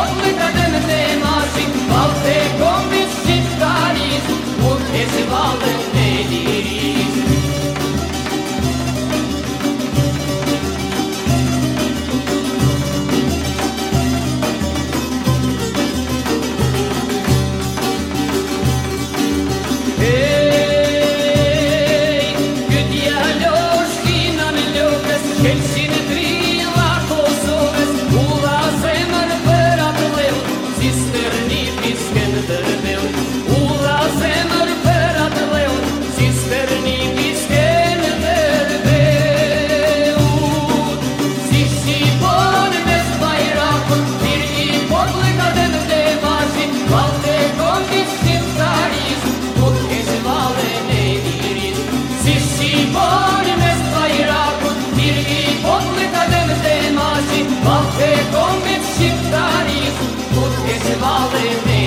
Only all they need.